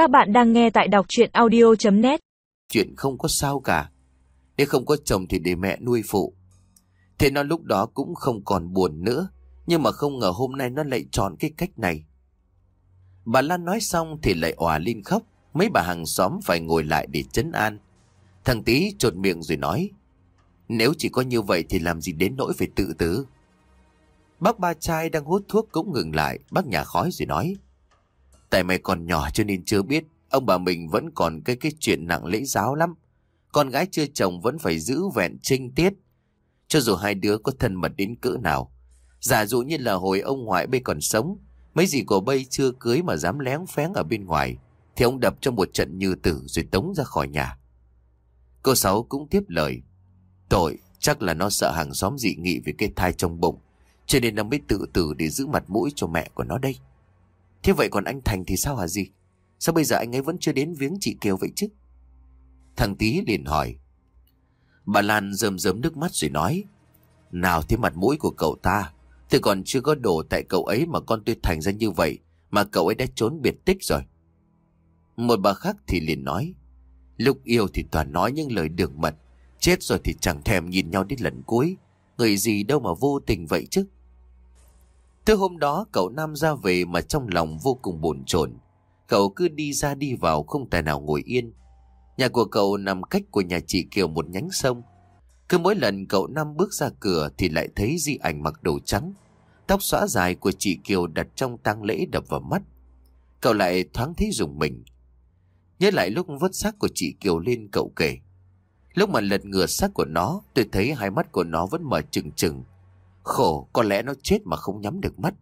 Các bạn đang nghe tại đọc chuyện audio.net Chuyện không có sao cả. Nếu không có chồng thì để mẹ nuôi phụ. Thế nó lúc đó cũng không còn buồn nữa. Nhưng mà không ngờ hôm nay nó lại chọn cái cách này. Bà Lan nói xong thì lại òa lên khóc. Mấy bà hàng xóm phải ngồi lại để chấn an. Thằng Tý trột miệng rồi nói. Nếu chỉ có như vậy thì làm gì đến nỗi phải tự tử. Bác ba trai đang hút thuốc cũng ngừng lại. Bác nhà khói rồi nói. Tại mày còn nhỏ cho nên chưa biết. Ông bà mình vẫn còn cái cái chuyện nặng lễ giáo lắm. Con gái chưa chồng vẫn phải giữ vẹn trinh tiết. Cho dù hai đứa có thân mật đến cỡ nào. Giả dụ như là hồi ông ngoại bây còn sống. Mấy gì của bây chưa cưới mà dám lén phén ở bên ngoài. Thì ông đập cho một trận như tử rồi tống ra khỏi nhà. Cô Sáu cũng tiếp lời. Tội, chắc là nó sợ hàng xóm dị nghị về cái thai trong bụng. Cho nên nó mới tự tử để giữ mặt mũi cho mẹ của nó đây. Thế vậy còn anh Thành thì sao hả gì? Sao bây giờ anh ấy vẫn chưa đến viếng chị Kiều vậy chứ? Thằng Tý liền hỏi. Bà Lan rơm rớm nước mắt rồi nói. Nào thế mặt mũi của cậu ta. Tôi còn chưa có đổ tại cậu ấy mà con tôi thành ra như vậy. Mà cậu ấy đã trốn biệt tích rồi. Một bà khác thì liền nói. Lúc yêu thì toàn nói những lời đường mật. Chết rồi thì chẳng thèm nhìn nhau đến lần cuối. Người gì đâu mà vô tình vậy chứ. Từ hôm đó cậu Nam ra về mà trong lòng vô cùng bồn chồn. Cậu cứ đi ra đi vào không tài nào ngồi yên. Nhà của cậu nằm cách của nhà chị Kiều một nhánh sông. Cứ mỗi lần cậu Nam bước ra cửa thì lại thấy di ảnh mặc đồ trắng. Tóc xõa dài của chị Kiều đặt trong tang lễ đập vào mắt. Cậu lại thoáng thấy dùng mình. Nhớ lại lúc vớt xác của chị Kiều lên cậu kể. Lúc mà lật ngửa xác của nó, tôi thấy hai mắt của nó vẫn mở trừng trừng. Khổ, có lẽ nó chết mà không nhắm được mắt.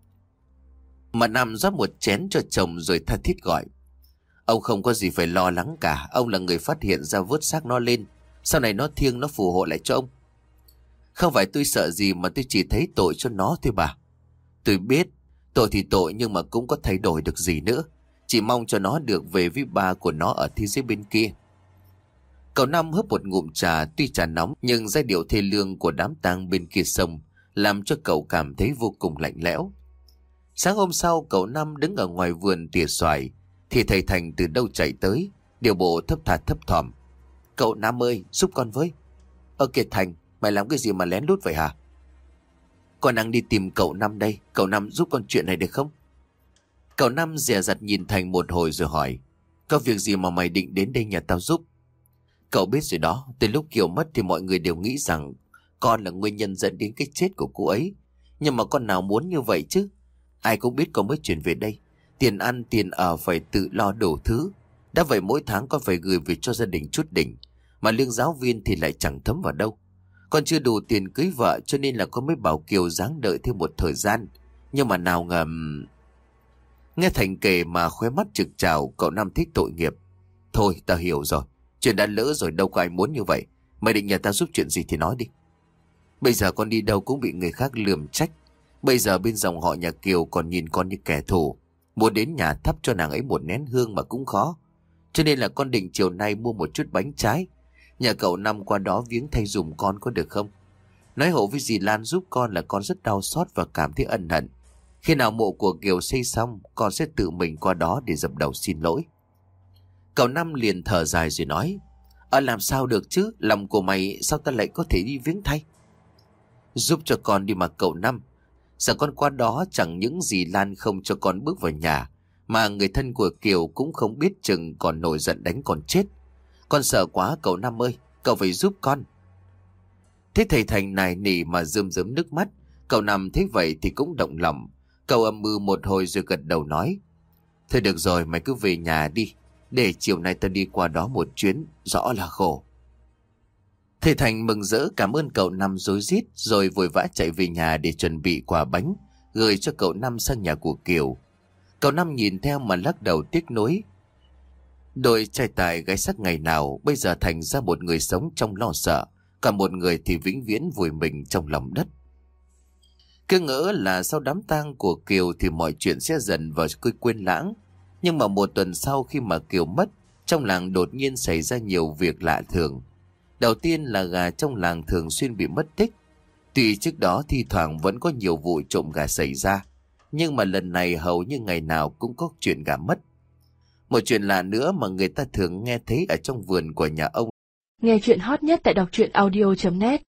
Mà nằm rót một chén cho chồng rồi tha thiết gọi. Ông không có gì phải lo lắng cả, ông là người phát hiện ra vớt xác nó lên. Sau này nó thiêng nó phù hộ lại cho ông. Không phải tôi sợ gì mà tôi chỉ thấy tội cho nó thôi bà. Tôi biết, tội thì tội nhưng mà cũng có thay đổi được gì nữa. Chỉ mong cho nó được về với ba của nó ở thế giới bên kia. Cậu Năm hớp một ngụm trà tuy trà nóng nhưng giai điệu thê lương của đám tang bên kia sông làm cho cậu cảm thấy vô cùng lạnh lẽo. Sáng hôm sau cậu Năm đứng ở ngoài vườn tỉa xoài thì thầy Thành từ đâu chạy tới điều bộ thấp thà thấp thỏm. Cậu Năm ơi giúp con với. Ơ kìa Thành mày làm cái gì mà lén lút vậy hả? Con đang đi tìm cậu Năm đây cậu Năm giúp con chuyện này được không? Cậu Năm dè dặt nhìn Thành một hồi rồi hỏi Có việc gì mà mày định đến đây nhà tao giúp? Cậu biết rồi đó, từ lúc Kiều mất thì mọi người đều nghĩ rằng con là nguyên nhân dẫn đến cái chết của cô ấy. Nhưng mà con nào muốn như vậy chứ? Ai cũng biết con mới chuyển về đây. Tiền ăn, tiền ở phải tự lo đủ thứ. Đã vậy mỗi tháng con phải gửi về cho gia đình chút đỉnh. Mà lương giáo viên thì lại chẳng thấm vào đâu. Con chưa đủ tiền cưới vợ cho nên là con mới bảo Kiều dáng đợi thêm một thời gian. Nhưng mà nào ngầm... Nghe Thành kể mà khóe mắt trực trào cậu nam thích tội nghiệp. Thôi ta hiểu rồi. Chuyện đã lỡ rồi đâu có ai muốn như vậy. Mày định nhà ta giúp chuyện gì thì nói đi. Bây giờ con đi đâu cũng bị người khác lườm trách. Bây giờ bên dòng họ nhà Kiều còn nhìn con như kẻ thù. Muốn đến nhà thắp cho nàng ấy một nén hương mà cũng khó. Cho nên là con định chiều nay mua một chút bánh trái. Nhà cậu năm qua đó viếng thay dùm con có được không? Nói hộ với dì Lan giúp con là con rất đau xót và cảm thấy ân hận. Khi nào mộ của Kiều xây xong, con sẽ tự mình qua đó để dập đầu xin lỗi. Cậu Năm liền thở dài rồi nói, Ờ làm sao được chứ, lòng của mày sao ta lại có thể đi viếng thay? Giúp cho con đi mà cậu Năm. Sợ con qua đó chẳng những gì Lan không cho con bước vào nhà, mà người thân của Kiều cũng không biết chừng còn nổi giận đánh còn chết. Con sợ quá cậu Năm ơi, cậu phải giúp con. Thế thầy Thành này nỉ mà rơm rớm nước mắt, cậu Năm thấy vậy thì cũng động lòng. Cậu âm mưu một hồi rồi gật đầu nói. Thôi được rồi, mày cứ về nhà đi. Để chiều nay tao đi qua đó một chuyến, rõ là khổ. Thầy Thành mừng rỡ cảm ơn cậu Năm dối rít rồi vội vã chạy về nhà để chuẩn bị quà bánh, gửi cho cậu Năm sang nhà của Kiều. Cậu Năm nhìn theo mà lắc đầu tiếc nuối. Đôi trai tài gái sắc ngày nào bây giờ thành ra một người sống trong lo sợ, cả một người thì vĩnh viễn vùi mình trong lòng đất. Cứ ngỡ là sau đám tang của Kiều thì mọi chuyện sẽ dần vào cứ quên lãng. Nhưng mà một tuần sau khi mà Kiều mất, trong làng đột nhiên xảy ra nhiều việc lạ thường. Đầu tiên là gà trong làng thường xuyên bị mất tích. Tuy trước đó thi thoảng vẫn có nhiều vụ trộm gà xảy ra, nhưng mà lần này hầu như ngày nào cũng có chuyện gà mất. Một chuyện lạ nữa mà người ta thường nghe thấy ở trong vườn của nhà ông. Nghe chuyện hot nhất tại đọc truyện audio.net